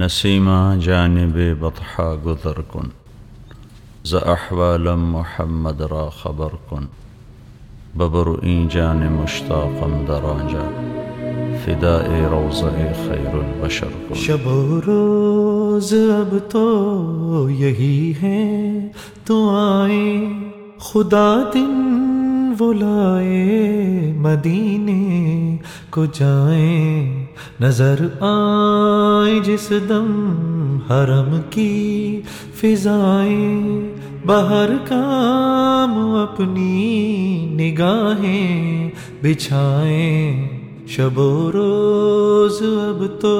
Nasima جانب بطحا گذر کن، ز احوالم محمد را خبر کن، ببر این جان مشتاقم در آنجا، فداء روضہ خیر البشر کن. شب و روز اب تو یہی ہے، تو آئے خدا دن وہ لائے مدینے کو جائیں، نظر آئے جس دم حرم کی فضائیں باہر کام اپنی نگاہیں بچھائیں، شب و روز اب تو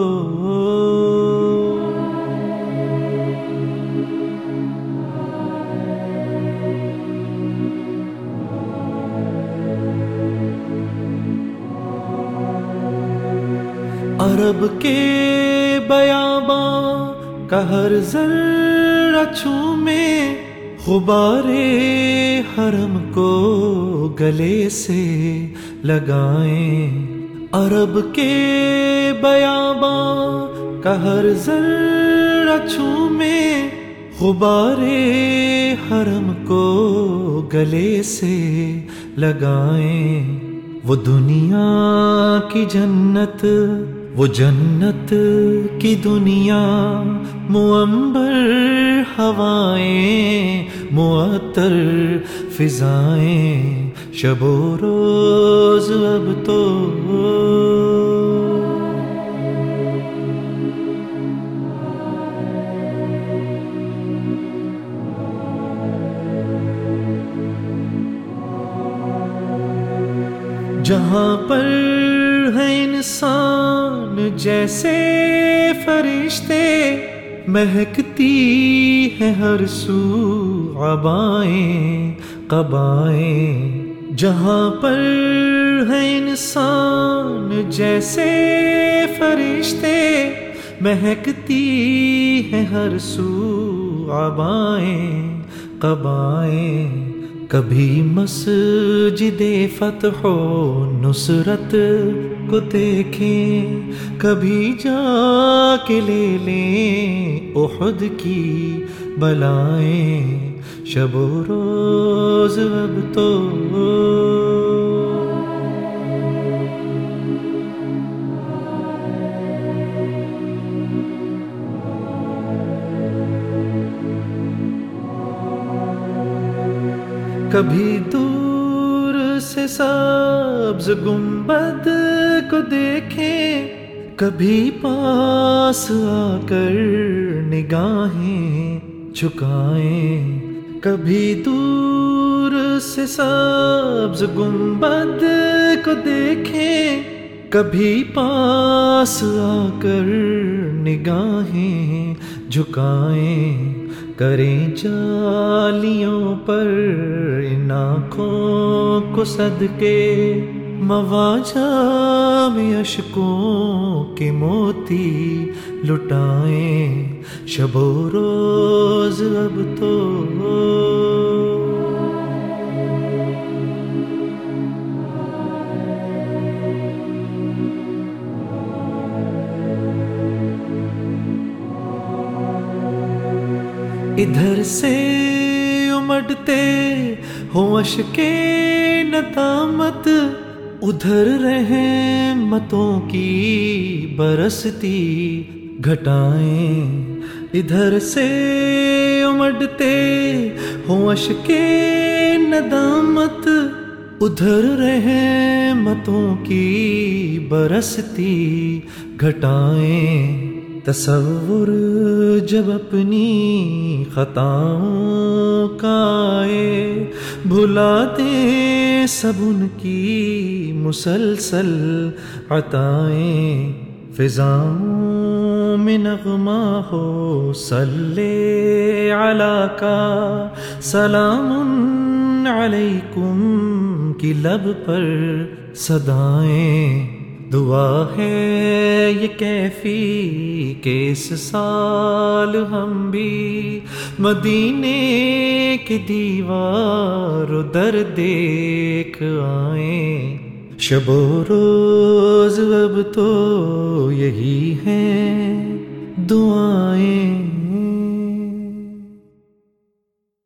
عرب کے بیاباں کا ہر ذرہ چھومے، غبارے حرم کو گلے سے لگائیں۔ عرب کے بیاباں کا ہر ذرہ چھومے، غبارے حرم کو گلے سے لگائیں۔ وہ دنیا کی جنت وہ جنت کی دنیا معمبر ہوائیں معطر فضائیں، شب و روز اب تو۔ جہاں پر ہے انسان جیسے فرشتے، مہکتی ہے ہر سو عبائیں قبائیں۔ جہاں پر ہے انسان جیسے فرشتے، مہکتی ہے ہر سو عبائیں قبائیں۔ کبھی مسجد فتح و نصرت کو دیکھیں، کبھی جا کے لے لیں احد کی بلائیں۔ شب و روز اب تو کبھی دور سے سبز گنبد کو دیکھیں، کبھی پاس آ کر نگاہیں، جھکائیں۔ کبھی دور سے سبز گنبد کو دیکھیں، کبھی پاس آ کر نگاہیں، جھکائیں۔ کریں جالیوں پر ان آنکھوں کو کے مواجہ میں اشکوں کے موتی لٹائیں۔ شب و روز اب تو ادھر سے امڑتے ہو اشکے ندامت، ادھر رحمتوں کی برستی گھٹائیں۔ ادھر سے امڑتے ہو اشکے ندامت، ادھر رحمتوں کی برستی گھٹائیں۔ تصور جب اپنی خطاؤں کا آئے بھلا دے سب ان کی مسلسل عطائیں، فضاؤں میں نغمہ ہو، صلی علی کا سلام علیکم، کی لب پر صدائیں دعا ہے یہ کیفی کہ اس سال ہم بھی مدینے کی دیوار در دیکھ آئیں۔ شب و روز اب تو یہی ہے دعائیں۔